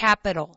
capital.